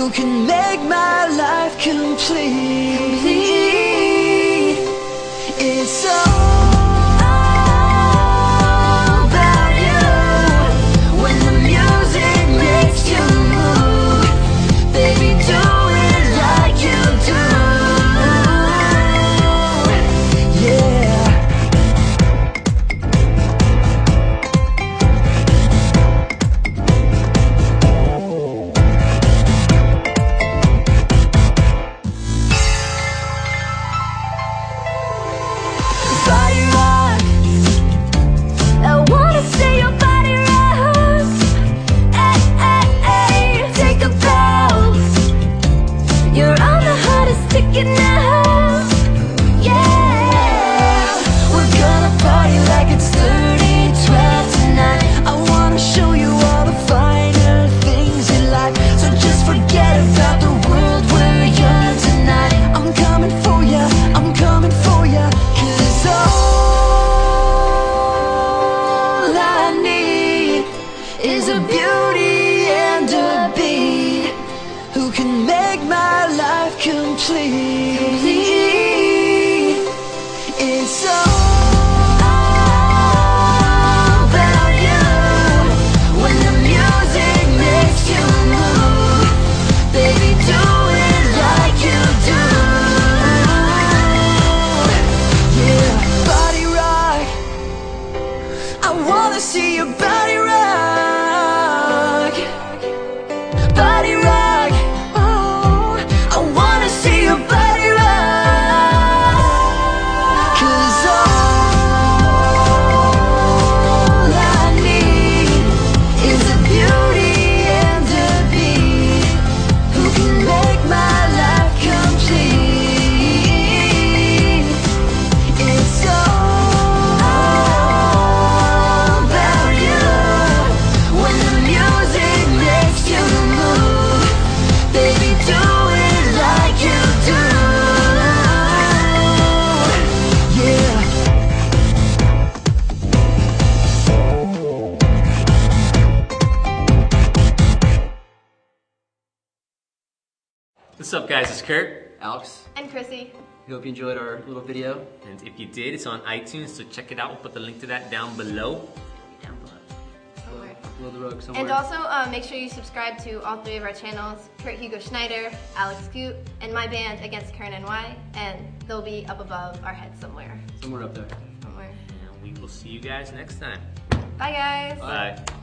who can make my life complete. It's all hottest ticket What's up, guys? It's Kurt. Alex, And Chrissy. we hope you enjoyed our little video. And if you did, it's on iTunes, so check it out. We'll put the link to that down below. Down below. Somewhere. Below the rug somewhere. And also, uh, make sure you subscribe to all three of our channels, Kurt Hugo Schneider, Alex Goot, and my band Against The Current, and they'll be up above our heads somewhere. somewhere up there. Somewhere. And we will see you guys next time. Bye guys! Bye.